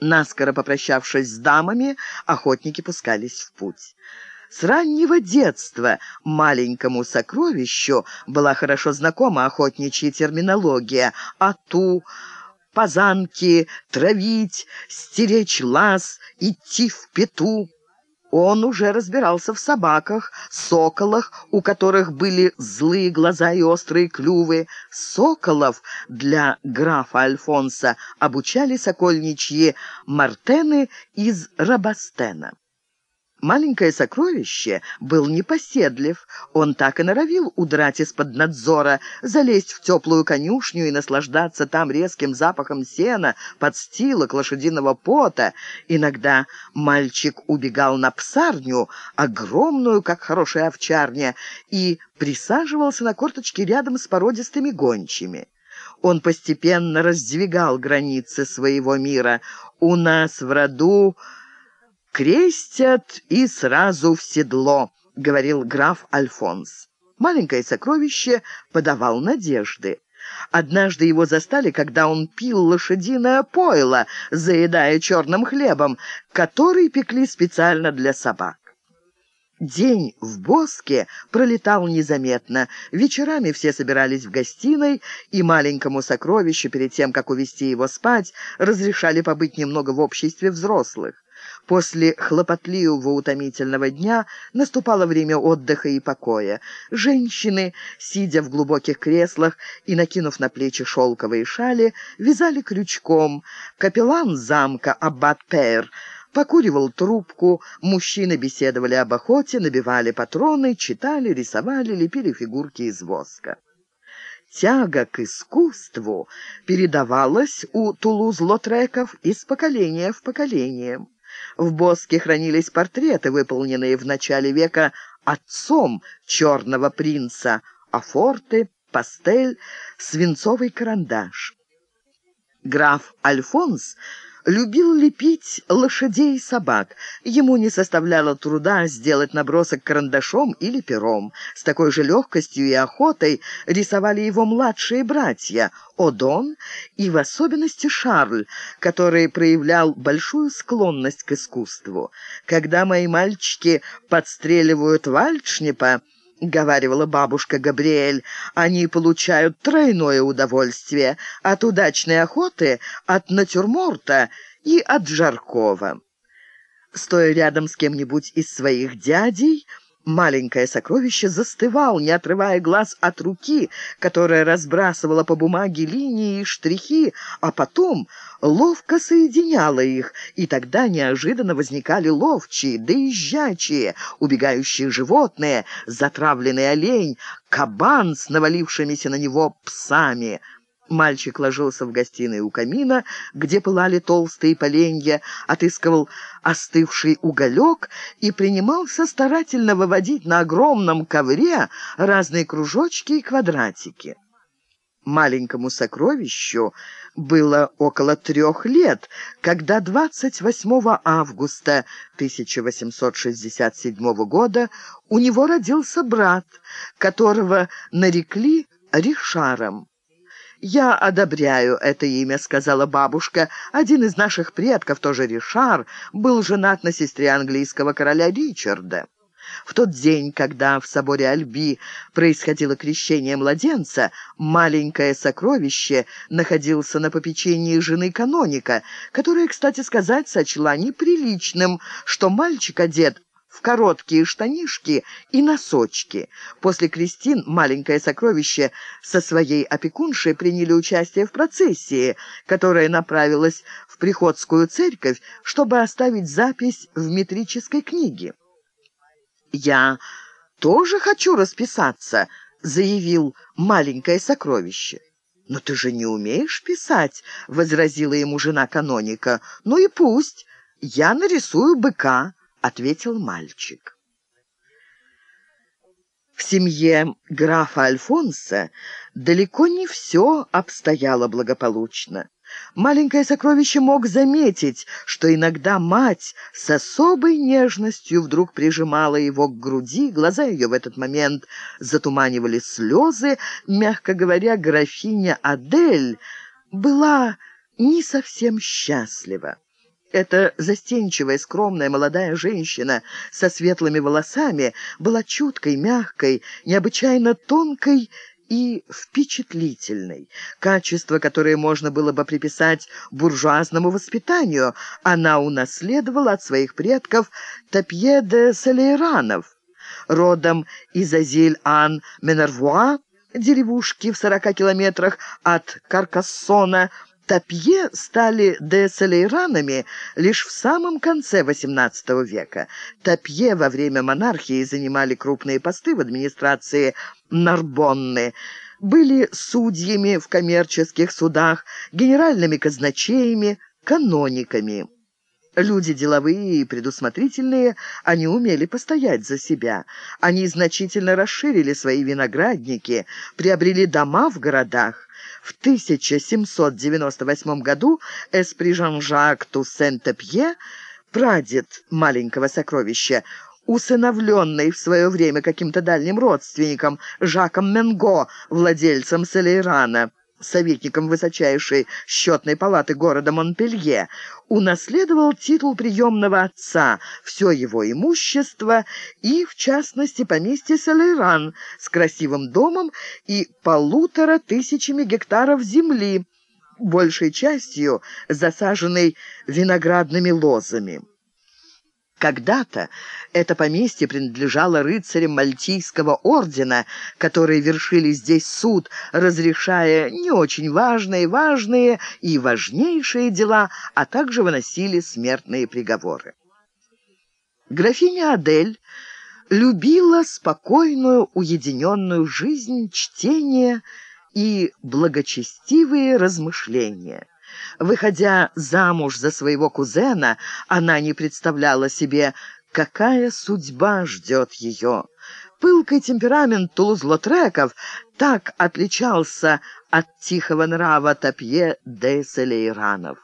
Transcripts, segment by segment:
Наскоро попрощавшись с дамами, охотники пускались в путь. С раннего детства маленькому сокровищу была хорошо знакома охотничья терминология «ату», «пазанки», «травить», «стеречь лаз», «идти в пету». Он уже разбирался в собаках, соколах, у которых были злые глаза и острые клювы. Соколов для графа Альфонса обучали сокольничьи мартены из Рабастена. Маленькое сокровище был непоседлив. Он так и норовил удрать из-под надзора, залезть в теплую конюшню и наслаждаться там резким запахом сена, подстилок, лошадиного пота. Иногда мальчик убегал на псарню, огромную, как хорошая овчарня, и присаживался на корточке рядом с породистыми гончими. Он постепенно раздвигал границы своего мира. «У нас в роду...» крестят и сразу в седло», — говорил граф Альфонс. Маленькое сокровище подавал надежды. Однажды его застали, когда он пил лошадиное пойло, заедая черным хлебом, который пекли специально для собак. День в Боске пролетал незаметно. Вечерами все собирались в гостиной, и маленькому сокровищу, перед тем, как увести его спать, разрешали побыть немного в обществе взрослых. После хлопотливого утомительного дня наступало время отдыха и покоя. Женщины, сидя в глубоких креслах и накинув на плечи шелковые шали, вязали крючком. Капеллан замка Аббат Пер покуривал трубку, мужчины беседовали об охоте, набивали патроны, читали, рисовали, лепили фигурки из воска. Тяга к искусству передавалась у Тулуз-Лотреков из поколения в поколение. В Боске хранились портреты, выполненные в начале века отцом черного принца, афорты, пастель, свинцовый карандаш. Граф Альфонс любил лепить лошадей и собак. Ему не составляло труда сделать набросок карандашом или пером. С такой же легкостью и охотой рисовали его младшие братья Одон и в особенности Шарль, который проявлял большую склонность к искусству. Когда мои мальчики подстреливают вальдшнепа, — говаривала бабушка Габриэль, — «они получают тройное удовольствие от удачной охоты, от натюрморта и от жаркого». Стоя рядом с кем-нибудь из своих дядей, Маленькое сокровище застывал, не отрывая глаз от руки, которая разбрасывала по бумаге линии и штрихи, а потом ловко соединяла их, и тогда неожиданно возникали ловчие, доезжачие, убегающие животные, затравленный олень, кабан с навалившимися на него псами — Мальчик ложился в гостиной у камина, где пылали толстые поленья, отыскивал остывший уголек и принимался старательно выводить на огромном ковре разные кружочки и квадратики. Маленькому сокровищу было около трех лет, когда 28 августа 1867 года у него родился брат, которого нарекли Ришаром. «Я одобряю это имя», — сказала бабушка. «Один из наших предков, тоже Ришар, был женат на сестре английского короля Ричарда». В тот день, когда в соборе Альби происходило крещение младенца, маленькое сокровище находился на попечении жены каноника, которая, кстати сказать, сочла неприличным, что мальчик одет в короткие штанишки и носочки. После крестин маленькое сокровище со своей опекуншей приняли участие в процессии, которая направилась в Приходскую церковь, чтобы оставить запись в метрической книге. «Я тоже хочу расписаться», — заявил маленькое сокровище. «Но ты же не умеешь писать», — возразила ему жена каноника. «Ну и пусть. Я нарисую быка». — ответил мальчик. В семье графа Альфонса далеко не все обстояло благополучно. Маленькое сокровище мог заметить, что иногда мать с особой нежностью вдруг прижимала его к груди, глаза ее в этот момент затуманивали слезы. Мягко говоря, графиня Адель была не совсем счастлива. Эта застенчивая, скромная молодая женщина со светлыми волосами была чуткой, мягкой, необычайно тонкой и впечатлительной. Качество, которое можно было бы приписать буржуазному воспитанию, она унаследовала от своих предков Топье де Солейранов, родом из Азиль-Ан-Менервуа, деревушки в сорока километрах от Каркассона, Топье стали деселейранами лишь в самом конце XVIII века. Топье во время монархии занимали крупные посты в администрации Нарбонны, были судьями в коммерческих судах, генеральными казначеями, канониками. Люди деловые и предусмотрительные, они умели постоять за себя. Они значительно расширили свои виноградники, приобрели дома в городах. В 1798 году Эспри Жан-Жак Туссен-Тепье, прадед маленького сокровища, усыновленный в свое время каким-то дальним родственником Жаком Менго, владельцем Селейрана, советником высочайшей счетной палаты города Монпелье, унаследовал титул приемного отца, все его имущество и, в частности, поместье Селейран с красивым домом и полутора тысячами гектаров земли, большей частью засаженной виноградными лозами. Когда-то это поместье принадлежало рыцарям Мальтийского ордена, которые вершили здесь суд, разрешая не очень важные, важные и важнейшие дела, а также выносили смертные приговоры. Графиня Адель любила спокойную, уединенную жизнь, чтение и благочестивые размышления. Выходя замуж за своего кузена, она не представляла себе, какая судьба ждет ее. Пылкий темперамент Тулуз-Лотреков так отличался от тихого нрава Топье де Селейранов.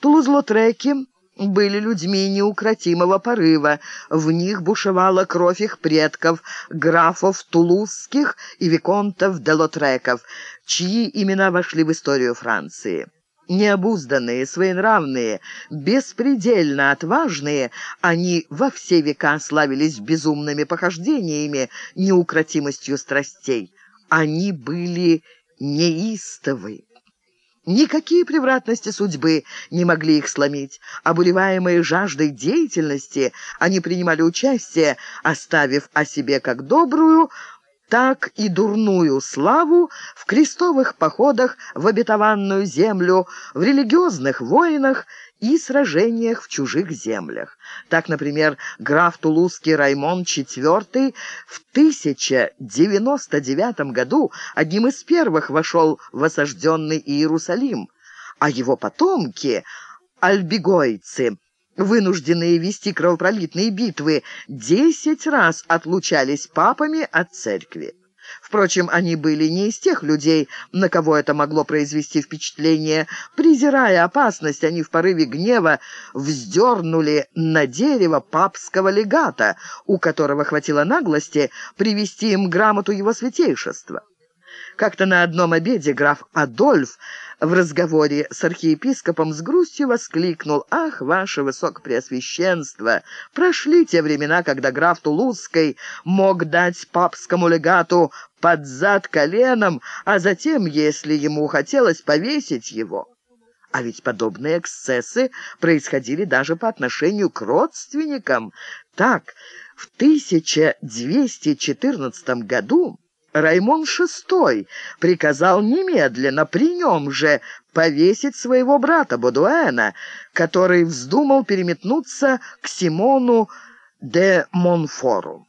Тулуз-Лотреки были людьми неукротимого порыва. В них бушевала кровь их предков, графов Тулузских и виконтов Делотреков, чьи имена вошли в историю Франции. Необузданные, своенравные, беспредельно отважные, они во все века славились безумными похождениями, неукротимостью страстей. Они были неистовы. Никакие превратности судьбы не могли их сломить. Обуреваемые жаждой деятельности, они принимали участие, оставив о себе как добрую, так и дурную славу в крестовых походах в обетованную землю, в религиозных войнах и сражениях в чужих землях. Так, например, граф Тулузский Раймон IV в 1099 году одним из первых вошел в осажденный Иерусалим, а его потомки, альбигойцы, вынужденные вести кровопролитные битвы, десять раз отлучались папами от церкви. Впрочем, они были не из тех людей, на кого это могло произвести впечатление. Презирая опасность, они в порыве гнева вздернули на дерево папского легата, у которого хватило наглости привести им грамоту его святейшества. Как-то на одном обеде граф Адольф в разговоре с архиепископом с грустью воскликнул «Ах, ваше высокопреосвященство! Прошли те времена, когда граф Тулузской мог дать папскому легату под зад коленом, а затем, если ему хотелось, повесить его». А ведь подобные эксцессы происходили даже по отношению к родственникам. Так, в 1214 году Раймон VI приказал немедленно при нем же повесить своего брата Бодуэна, который вздумал переметнуться к Симону де Монфору.